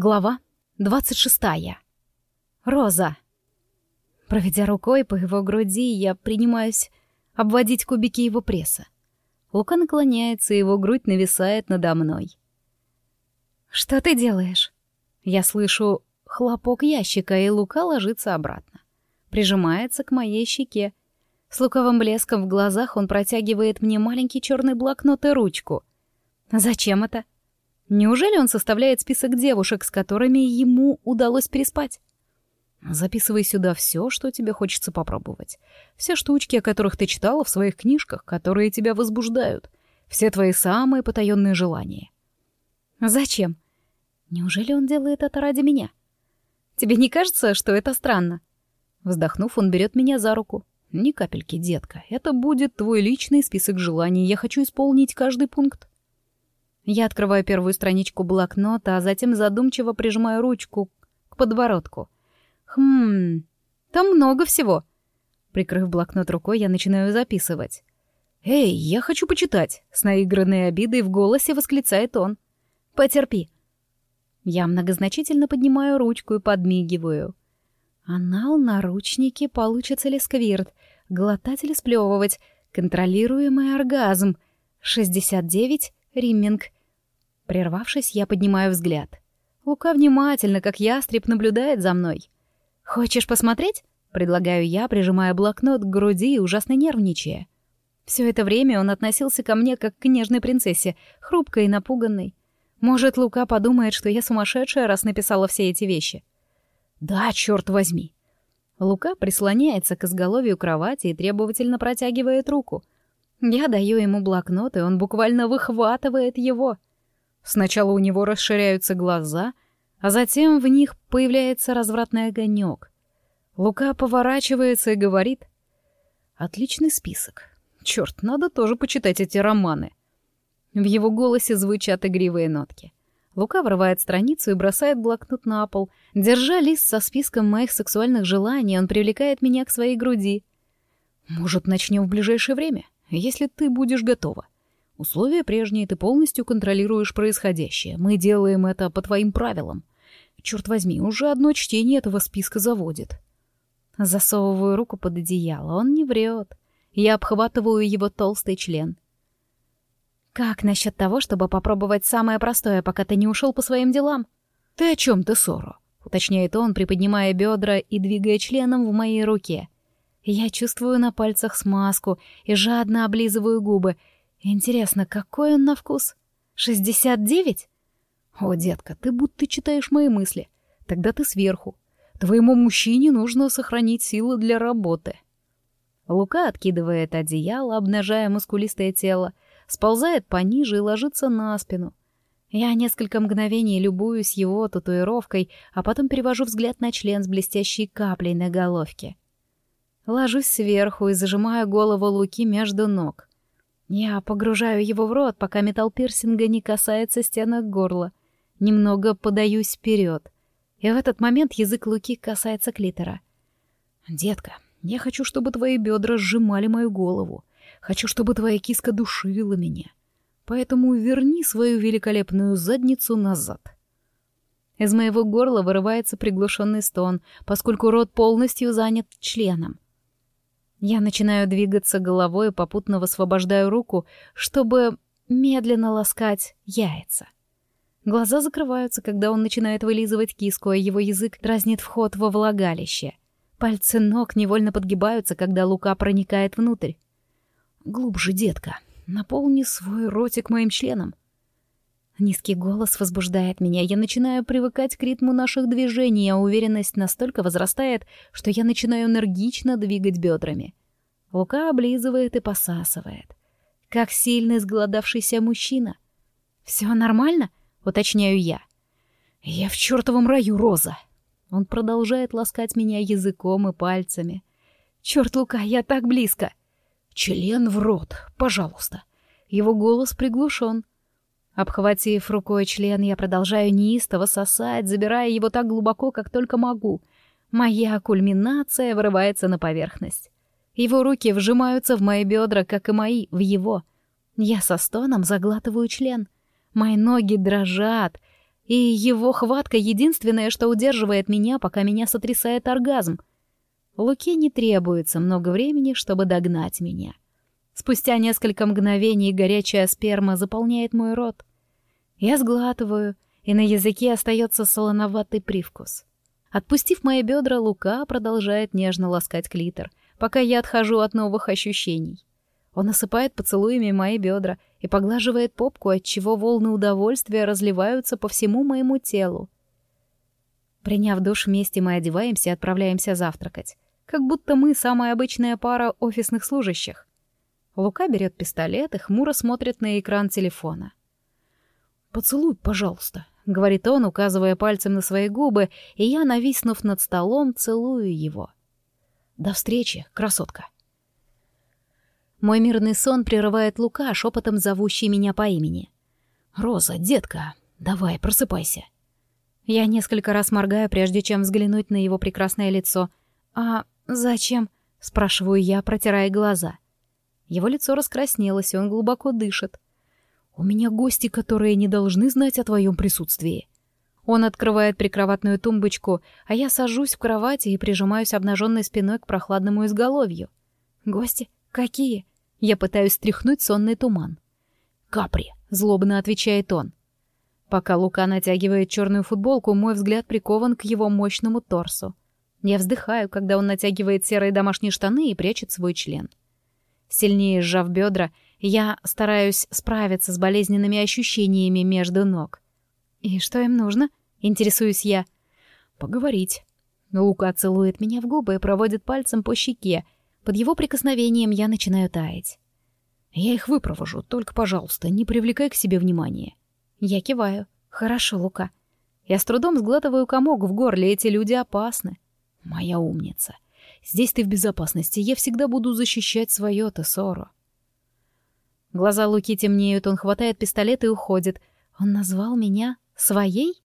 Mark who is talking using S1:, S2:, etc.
S1: Глава двадцать шестая. Роза. Проведя рукой по его груди, я принимаюсь обводить кубики его пресса. Лука наклоняется, и его грудь нависает надо мной. «Что ты делаешь?» Я слышу хлопок ящика, и Лука ложится обратно. Прижимается к моей щеке. С луковым блеском в глазах он протягивает мне маленький черный блокнот и ручку. «Зачем это?» Неужели он составляет список девушек, с которыми ему удалось переспать? Записывай сюда все, что тебе хочется попробовать. Все штучки, о которых ты читала в своих книжках, которые тебя возбуждают. Все твои самые потаенные желания. Зачем? Неужели он делает это ради меня? Тебе не кажется, что это странно? Вздохнув, он берет меня за руку. Ни капельки, детка. Это будет твой личный список желаний. Я хочу исполнить каждый пункт. Я открываю первую страничку блокнота, а затем задумчиво прижимаю ручку к подбородку. Хм, там много всего. Прикрыв блокнот рукой, я начинаю записывать. «Эй, я хочу почитать!» — с наигранной обидой в голосе восклицает он. «Потерпи!» Я многозначительно поднимаю ручку и подмигиваю. Анал, наручники, получится ли сквирт, глотать или сплевывать, контролируемый оргазм, 69, римминг — Прервавшись, я поднимаю взгляд. Лука внимательно, как ястреб, наблюдает за мной. «Хочешь посмотреть?» — предлагаю я, прижимая блокнот к груди и ужасно нервничая. Все это время он относился ко мне как к нежной принцессе, хрупкой и напуганной. Может, Лука подумает, что я сумасшедшая, раз написала все эти вещи. «Да, черт возьми!» Лука прислоняется к изголовью кровати и требовательно протягивает руку. Я даю ему блокнот, и он буквально выхватывает его — Сначала у него расширяются глаза, а затем в них появляется развратный огонек. Лука поворачивается и говорит. «Отличный список. Черт, надо тоже почитать эти романы». В его голосе звучат игривые нотки. Лука врывает страницу и бросает блокнот на пол. Держа лист со списком моих сексуальных желаний, он привлекает меня к своей груди. «Может, начнем в ближайшее время, если ты будешь готова?» Условия прежние, ты полностью контролируешь происходящее. Мы делаем это по твоим правилам. Черт возьми, уже одно чтение этого списка заводит. Засовываю руку под одеяло, он не врет. Я обхватываю его толстый член. Как насчет того, чтобы попробовать самое простое, пока ты не ушел по своим делам? Ты о чем ты, Соро? Уточняет он, приподнимая бедра и двигая членом в моей руке. Я чувствую на пальцах смазку и жадно облизываю губы, Интересно, какой он на вкус? Шестьдесят девять? О, детка, ты будто читаешь мои мысли. Тогда ты сверху. Твоему мужчине нужно сохранить силы для работы. Лука откидывает одеяло, обнажая мускулистое тело, сползает пониже и ложится на спину. Я несколько мгновений любуюсь его татуировкой, а потом перевожу взгляд на член с блестящей каплей на головке. Ложусь сверху и зажимаю голову Луки между ног. Я погружаю его в рот, пока металл пирсинга не касается стенок горла. Немного подаюсь вперед. И в этот момент язык Луки касается клитора. «Детка, я хочу, чтобы твои бедра сжимали мою голову. Хочу, чтобы твоя киска душила меня. Поэтому верни свою великолепную задницу назад». Из моего горла вырывается приглушенный стон, поскольку рот полностью занят членом. Я начинаю двигаться головой и попутно высвобождаю руку, чтобы медленно ласкать яйца. Глаза закрываются, когда он начинает вылизывать киску, а его язык дразнит вход во влагалище. Пальцы ног невольно подгибаются, когда Лука проникает внутрь. «Глубже, детка, наполни свой ротик моим членом». Низкий голос возбуждает меня, я начинаю привыкать к ритму наших движений, а уверенность настолько возрастает, что я начинаю энергично двигать бедрами. Лука облизывает и посасывает. Как сильно изголодавшийся мужчина. «Все нормально?» — уточняю я. «Я в чертовом раю, Роза!» Он продолжает ласкать меня языком и пальцами. «Черт, Лука, я так близко!» «Член в рот, пожалуйста!» Его голос приглушен. Обхватив рукой член, я продолжаю неистово сосать, забирая его так глубоко, как только могу. Моя кульминация вырывается на поверхность. Его руки вжимаются в мои бедра, как и мои, в его. Я со стоном заглатываю член. Мои ноги дрожат. И его хватка — единственное, что удерживает меня, пока меня сотрясает оргазм. Луке не требуется много времени, чтобы догнать меня. Спустя несколько мгновений горячая сперма заполняет мой рот. Я сглатываю, и на языке остается солоноватый привкус. Отпустив мои бедра, Лука продолжает нежно ласкать клитор, пока я отхожу от новых ощущений. Он осыпает поцелуями мои бедра и поглаживает попку, отчего волны удовольствия разливаются по всему моему телу. Приняв душ вместе, мы одеваемся и отправляемся завтракать. Как будто мы самая обычная пара офисных служащих. Лука берет пистолет и хмуро смотрит на экран телефона. «Поцелуй, пожалуйста», — говорит он, указывая пальцем на свои губы, и я, нависнув над столом, целую его. «До встречи, красотка». Мой мирный сон прерывает Лука, шепотом зовущий меня по имени. «Роза, детка, давай, просыпайся». Я несколько раз моргаю, прежде чем взглянуть на его прекрасное лицо. «А зачем?» — спрашиваю я, протирая глаза. Его лицо раскраснелось, и он глубоко дышит. «У меня гости, которые не должны знать о твоем присутствии». Он открывает прикроватную тумбочку, а я сажусь в кровати и прижимаюсь обнаженной спиной к прохладному изголовью. «Гости? Какие?» Я пытаюсь стряхнуть сонный туман. «Капри», — злобно отвечает он. Пока Лука натягивает черную футболку, мой взгляд прикован к его мощному торсу. Я вздыхаю, когда он натягивает серые домашние штаны и прячет свой член. Сильнее сжав бедра, я стараюсь справиться с болезненными ощущениями между ног. «И что им нужно?» — интересуюсь я. «Поговорить». Лука целует меня в губы и проводит пальцем по щеке, под его прикосновением я начинаю таять. «Я их выпровожу, только, пожалуйста, не привлекай к себе внимания». Я киваю. «Хорошо, Лука». Я с трудом сглатываю комок в горле, эти люди опасны. Моя умница. Здесь ты в безопасности, я всегда буду защищать свое Тессоро. Глаза Луки темнеют, он хватает пистолет и уходит. Он назвал меня своей?